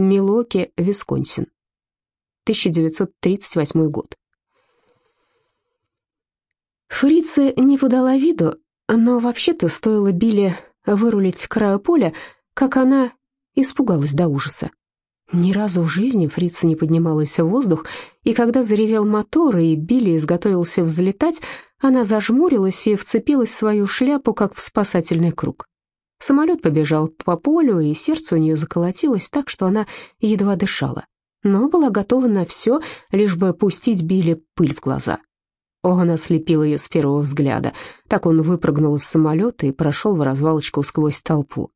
Милоки, Висконсин. 1938 год. Фрица не подала виду, но вообще-то стоило Билли вырулить к краю поля, как она испугалась до ужаса. Ни разу в жизни фрица не поднималась в воздух, и когда заревел мотор и Билли изготовился взлетать, она зажмурилась и вцепилась в свою шляпу, как в спасательный круг. Самолет побежал по полю, и сердце у нее заколотилось так, что она едва дышала, но была готова на все, лишь бы пустить Билли пыль в глаза. Он ослепил ее с первого взгляда. Так он выпрыгнул из самолета и прошел в развалочку сквозь толпу.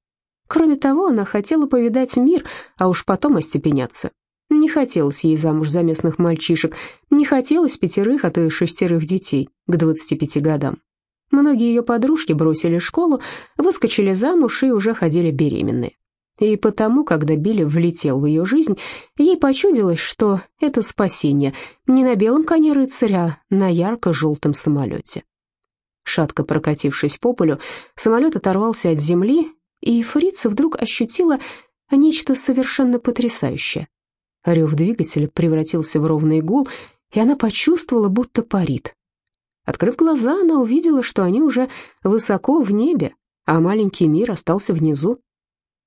Кроме того, она хотела повидать мир, а уж потом остепеняться. Не хотелось ей замуж за местных мальчишек, не хотелось пятерых, а то и шестерых детей к 25 годам. Многие ее подружки бросили школу, выскочили замуж и уже ходили беременные. И потому, когда Билли влетел в ее жизнь, ей почудилось, что это спасение не на белом коне рыцаря, а на ярко-желтом самолете. Шатко прокатившись по полю, самолет оторвался от земли, и фрица вдруг ощутила нечто совершенно потрясающее. Рев двигателя превратился в ровный гул, и она почувствовала, будто парит. Открыв глаза, она увидела, что они уже высоко в небе, а маленький мир остался внизу.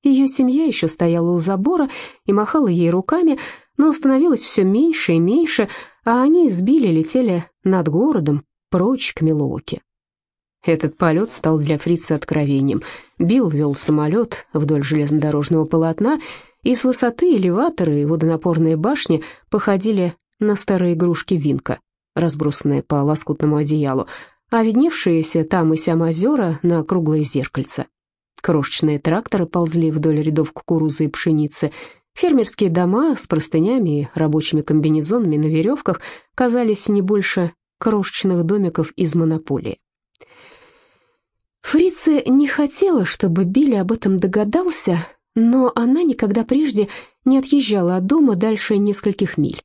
Ее семья еще стояла у забора и махала ей руками, но становилось все меньше и меньше, а они сбили летели над городом, прочь к Милуоке. Этот полет стал для фрица откровением. Билл вел самолет вдоль железнодорожного полотна, и с высоты элеваторы и водонапорные башни походили на старые игрушки Винка, разбросанные по лоскутному одеялу, а видневшиеся там и сям озера на круглые зеркальца. Крошечные тракторы ползли вдоль рядов кукурузы и пшеницы. Фермерские дома с простынями и рабочими комбинезонами на веревках казались не больше крошечных домиков из монополии. Фрица не хотела, чтобы Билли об этом догадался, но она никогда прежде не отъезжала от дома дальше нескольких миль.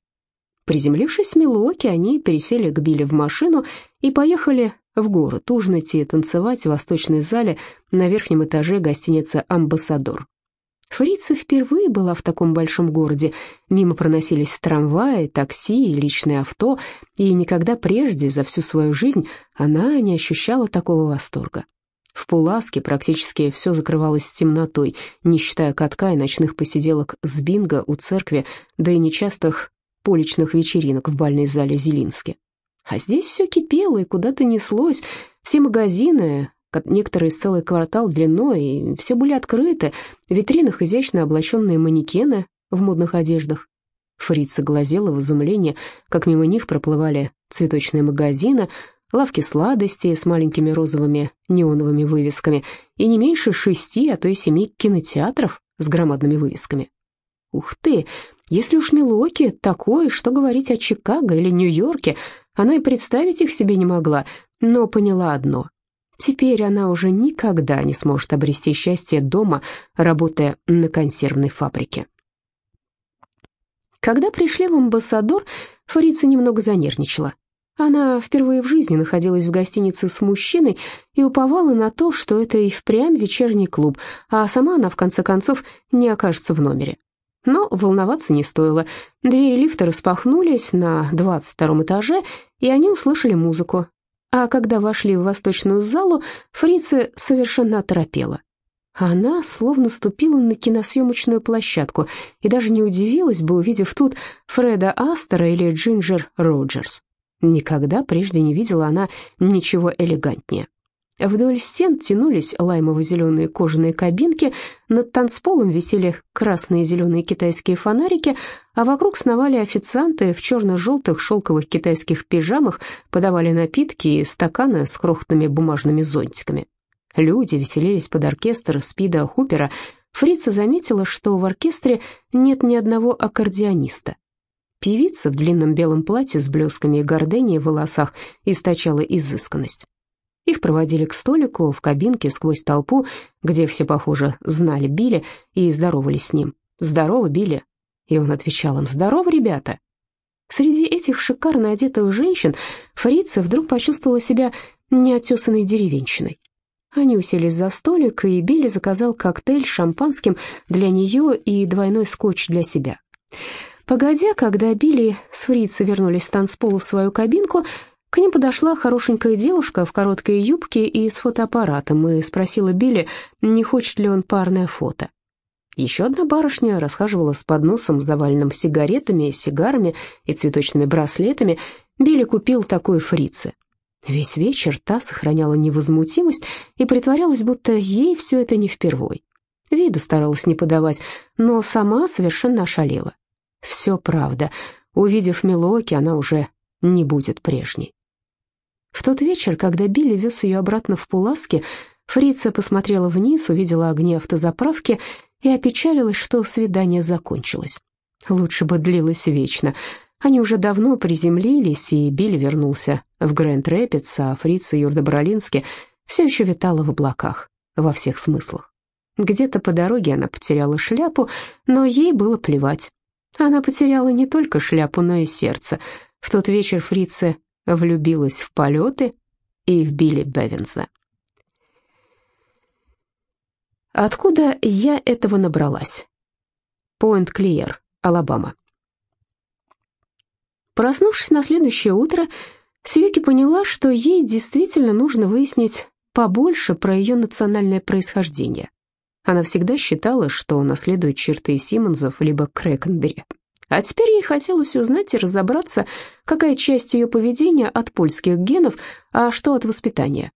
Приземлившись в Милуоке, они пересели к Билли в машину и поехали в город ужинать и танцевать в восточной зале на верхнем этаже гостиницы «Амбассадор». Фрица впервые была в таком большом городе. Мимо проносились трамваи, такси и личные авто, и никогда прежде за всю свою жизнь она не ощущала такого восторга. В Пуласке практически все закрывалось темнотой, не считая катка и ночных посиделок с бинго у церкви, да и нечастых поличных вечеринок в бальной зале Зелинске. А здесь все кипело и куда-то неслось. Все магазины, некоторые с целый квартал длиной, все были открыты. В витринах изящно облаченные манекены в модных одеждах. Фрица глазела в изумлении, как мимо них проплывали цветочные магазины, лавки сладостей с маленькими розовыми неоновыми вывесками и не меньше шести, а то и семи кинотеатров с громадными вывесками. Ух ты, если уж Милуоки такое, что говорить о Чикаго или Нью-Йорке, она и представить их себе не могла, но поняла одно. Теперь она уже никогда не сможет обрести счастье дома, работая на консервной фабрике. Когда пришли в амбассадор, Фарица немного занервничала. Она впервые в жизни находилась в гостинице с мужчиной и уповала на то, что это и впрямь вечерний клуб, а сама она, в конце концов, не окажется в номере. Но волноваться не стоило. Двери лифта распахнулись на двадцать втором этаже, и они услышали музыку. А когда вошли в восточную залу, фрица совершенно оторопела. Она словно ступила на киносъемочную площадку и даже не удивилась бы, увидев тут Фреда Астера или Джинджер Роджерс. Никогда прежде не видела она ничего элегантнее. Вдоль стен тянулись лаймово-зеленые кожаные кабинки, над танцполом висели красные и зеленые китайские фонарики, а вокруг сновали официанты в черно-желтых шелковых китайских пижамах, подавали напитки и стаканы с крохотными бумажными зонтиками. Люди веселились под оркестр Спида Хупера. Фрица заметила, что в оркестре нет ни одного аккордеониста. Певица в длинном белом платье с блесками и горденией в волосах источала изысканность. Их проводили к столику в кабинке сквозь толпу, где все, похоже, знали Билли и здоровались с ним. «Здорово, Билли!» И он отвечал им «Здорово, ребята!» Среди этих шикарно одетых женщин Фрица вдруг почувствовала себя неотесанной деревенщиной. Они уселись за столик, и Билли заказал коктейль с шампанским для нее и двойной скотч для себя. Погодя, когда Билли с Фрицей вернулись с танцпола в свою кабинку, к ним подошла хорошенькая девушка в короткой юбке и с фотоаппаратом и спросила Билли, не хочет ли он парное фото. Еще одна барышня расхаживала с подносом, заваленным сигаретами, сигарами и цветочными браслетами. Билли купил такой фрице. Весь вечер та сохраняла невозмутимость и притворялась, будто ей все это не впервой. Виду старалась не подавать, но сама совершенно ошалела. Все правда. Увидев Милоки, она уже не будет прежней. В тот вечер, когда Билли вез ее обратно в Пуласке, Фрица посмотрела вниз, увидела огни автозаправки и опечалилась, что свидание закончилось. Лучше бы длилось вечно. Они уже давно приземлились, и Билли вернулся в Грэнд Рэпидс, а Фрица Юрда-Бролински все еще витала в облаках, во всех смыслах. Где-то по дороге она потеряла шляпу, но ей было плевать. Она потеряла не только шляпу, но и сердце. В тот вечер Фрица влюбилась в полеты и в Билли Бевинса. Откуда я этого набралась? Пойнт-Клиер, Алабама. Проснувшись на следующее утро, Сьюки поняла, что ей действительно нужно выяснить побольше про ее национальное происхождение. Она всегда считала, что наследует черты Симмонсов либо Крэкенбери. А теперь ей хотелось узнать и разобраться, какая часть ее поведения от польских генов, а что от воспитания.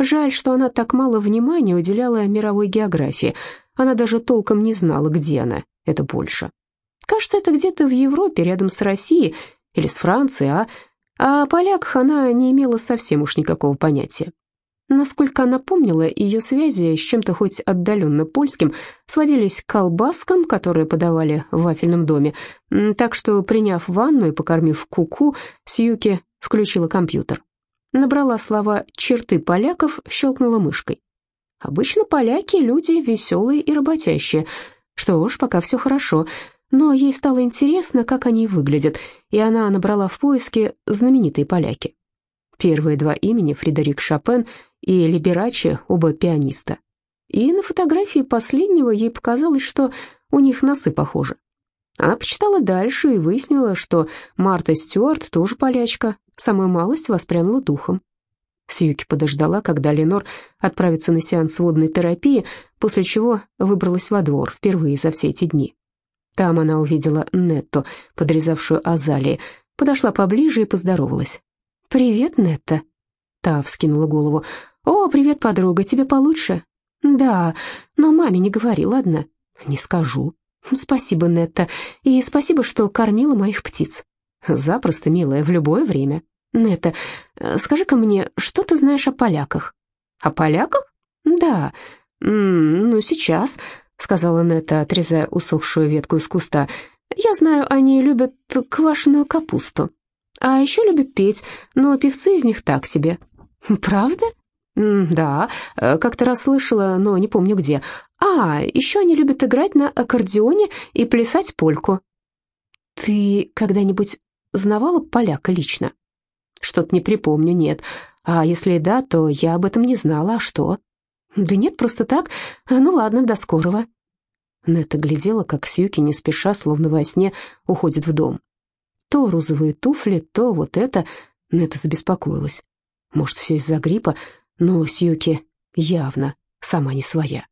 Жаль, что она так мало внимания уделяла мировой географии. Она даже толком не знала, где она, это больше. Кажется, это где-то в Европе, рядом с Россией или с Францией, а... А о поляках она не имела совсем уж никакого понятия. Насколько она помнила, ее связи с чем-то хоть отдаленно польским сводились к колбаскам, которые подавали в вафельном доме, так что, приняв ванну и покормив куку, -ку, Сьюки включила компьютер. Набрала слова «черты поляков», щелкнула мышкой. Обычно поляки — люди веселые и работящие. Что ж, пока все хорошо, но ей стало интересно, как они выглядят, и она набрала в поиске знаменитые поляки. Первые два имени — Фредерик Шопен и Либерачи, оба пианиста. И на фотографии последнего ей показалось, что у них носы похожи. Она почитала дальше и выяснила, что Марта Стюарт тоже полячка, самую малость воспрянула духом. Сьюки подождала, когда Ленор отправится на сеанс водной терапии, после чего выбралась во двор впервые за все эти дни. Там она увидела Нетту, подрезавшую азалии, подошла поближе и поздоровалась. «Привет, Нетта», — та вскинула голову. «О, привет, подруга, тебе получше?» «Да, но маме не говори, ладно?» «Не скажу». «Спасибо, Нетта, и спасибо, что кормила моих птиц». «Запросто, милая, в любое время». «Нетта, скажи-ка мне, что ты знаешь о поляках?» «О поляках?» «Да, М -м, ну сейчас», — сказала Нетта, отрезая усохшую ветку из куста. «Я знаю, они любят квашеную капусту. А еще любят петь, но певцы из них так себе». «Правда?» «Да, э, как-то раз слышала, но не помню где. А, еще они любят играть на аккордеоне и плясать польку». «Ты когда-нибудь знавала поляка лично?» «Что-то не припомню, нет. А если и да, то я об этом не знала. А что?» «Да нет, просто так. Ну ладно, до скорого». Нетта глядела, как Сьюки не спеша, словно во сне, уходит в дом. То розовые туфли, то вот это. Нетта забеспокоилась. Может, все из-за гриппа, но Сьюки явно сама не своя.